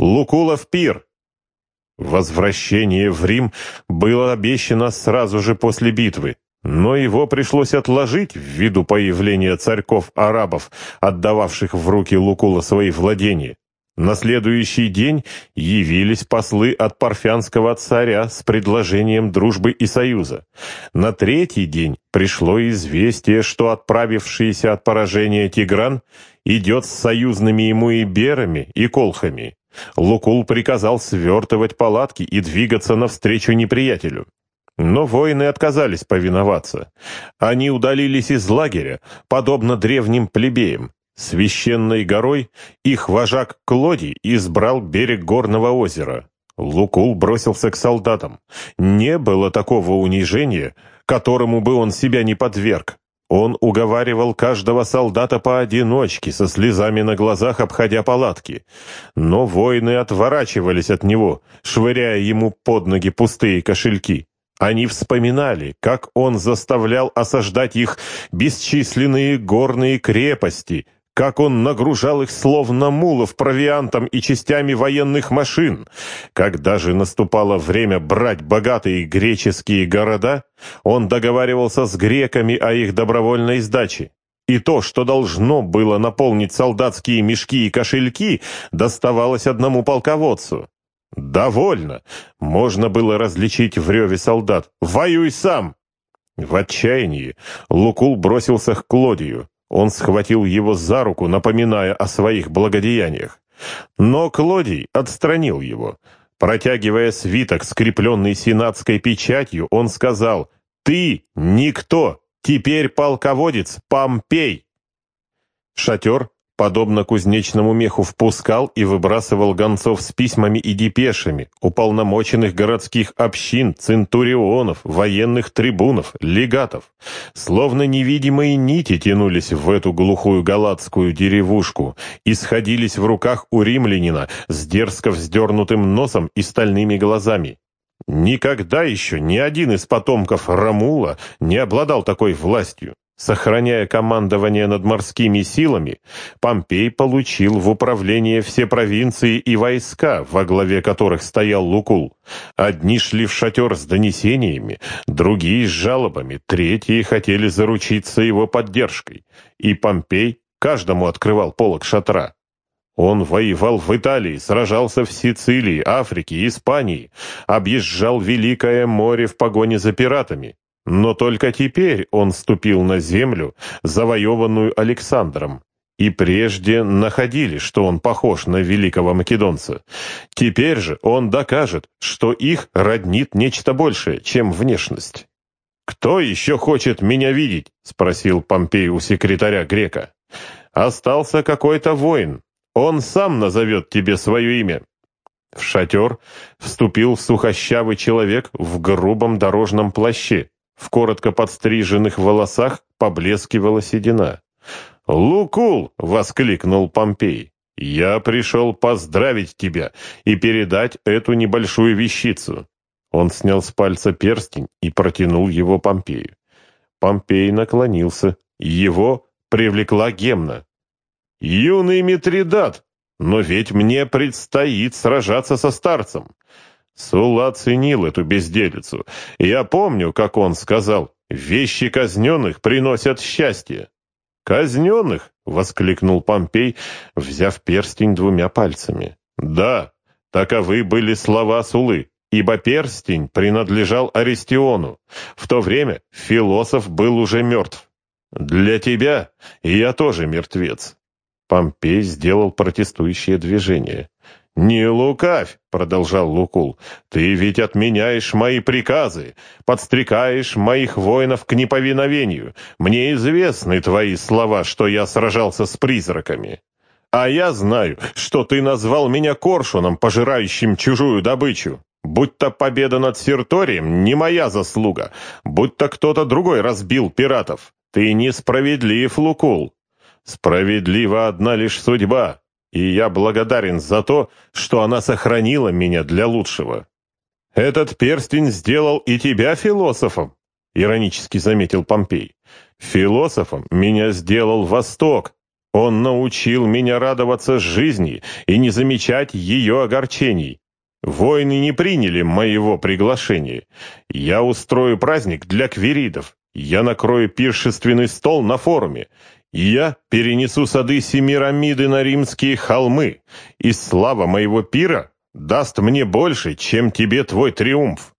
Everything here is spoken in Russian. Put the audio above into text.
Лукулов пир!» Возвращение в Рим было обещано сразу же после битвы, но его пришлось отложить ввиду появления царьков-арабов, отдававших в руки Лукула свои владения. На следующий день явились послы от парфянского царя с предложением дружбы и союза. На третий день пришло известие, что отправившийся от поражения Тигран идет с союзными ему иберами и колхами. Лукул приказал свертывать палатки и двигаться навстречу неприятелю. Но воины отказались повиноваться. Они удалились из лагеря, подобно древним плебеям. Священной горой их вожак Клоди избрал берег горного озера. Лукул бросился к солдатам. Не было такого унижения, которому бы он себя не подверг. Он уговаривал каждого солдата поодиночке, со слезами на глазах обходя палатки. Но воины отворачивались от него, швыряя ему под ноги пустые кошельки. Они вспоминали, как он заставлял осаждать их бесчисленные горные крепости — как он нагружал их словно мулов провиантом и частями военных машин. Когда же наступало время брать богатые греческие города, он договаривался с греками о их добровольной сдаче. И то, что должно было наполнить солдатские мешки и кошельки, доставалось одному полководцу. «Довольно!» — можно было различить в реве солдат. «Воюй сам!» В отчаянии Лукул бросился к Клодию. Он схватил его за руку, напоминая о своих благодеяниях. Но Клодий отстранил его. Протягивая свиток, скрепленный сенатской печатью, он сказал «Ты никто! Теперь полководец Помпей!» Шатер подобно кузнечному меху, впускал и выбрасывал гонцов с письмами и депешами, уполномоченных городских общин, центурионов, военных трибунов, легатов. Словно невидимые нити тянулись в эту глухую галатскую деревушку и сходились в руках у римлянина с дерзко вздернутым носом и стальными глазами. Никогда еще ни один из потомков Рамула не обладал такой властью. Сохраняя командование над морскими силами, Помпей получил в управление все провинции и войска, во главе которых стоял Лукул. Одни шли в шатер с донесениями, другие с жалобами, третьи хотели заручиться его поддержкой. И Помпей каждому открывал полок шатра. Он воевал в Италии, сражался в Сицилии, Африке, Испании, объезжал Великое море в погоне за пиратами. Но только теперь он ступил на землю, завоеванную Александром. И прежде находили, что он похож на великого македонца. Теперь же он докажет, что их роднит нечто большее, чем внешность. «Кто еще хочет меня видеть?» — спросил Помпей у секретаря грека. «Остался какой-то воин. Он сам назовет тебе свое имя». В шатер вступил сухощавый человек в грубом дорожном плаще. В коротко подстриженных волосах поблескивала седина. «Лукул!» — воскликнул Помпей. «Я пришел поздравить тебя и передать эту небольшую вещицу». Он снял с пальца перстень и протянул его Помпею. Помпей наклонился. Его привлекла Гемна. «Юный Митридат, но ведь мне предстоит сражаться со старцем. Сула оценил эту безделицу. Я помню, как он сказал, «Вещи казненных приносят счастье». «Казненных?» — воскликнул Помпей, взяв перстень двумя пальцами. «Да, таковы были слова Сулы, ибо перстень принадлежал Аристиону. В то время философ был уже мертв. Для тебя я тоже мертвец». Помпей сделал протестующее движение. «Не лукавь!» — продолжал Лукул. «Ты ведь отменяешь мои приказы, подстрекаешь моих воинов к неповиновению. Мне известны твои слова, что я сражался с призраками. А я знаю, что ты назвал меня коршуном, пожирающим чужую добычу. Будь-то победа над Серторием не моя заслуга, будь-то кто-то другой разбил пиратов. Ты несправедлив, Лукул. Справедлива одна лишь судьба, и я благодарен за то, что она сохранила меня для лучшего. Этот перстень сделал и тебя философом, иронически заметил Помпей. Философом меня сделал Восток, Он научил меня радоваться жизни и не замечать ее огорчений. Воины не приняли моего приглашения. Я устрою праздник для квиридов. Я накрою пиршественный стол на форуме. Я перенесу сады Семирамиды на римские холмы, и слава моего пира даст мне больше, чем тебе твой триумф.